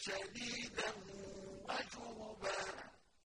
شديدا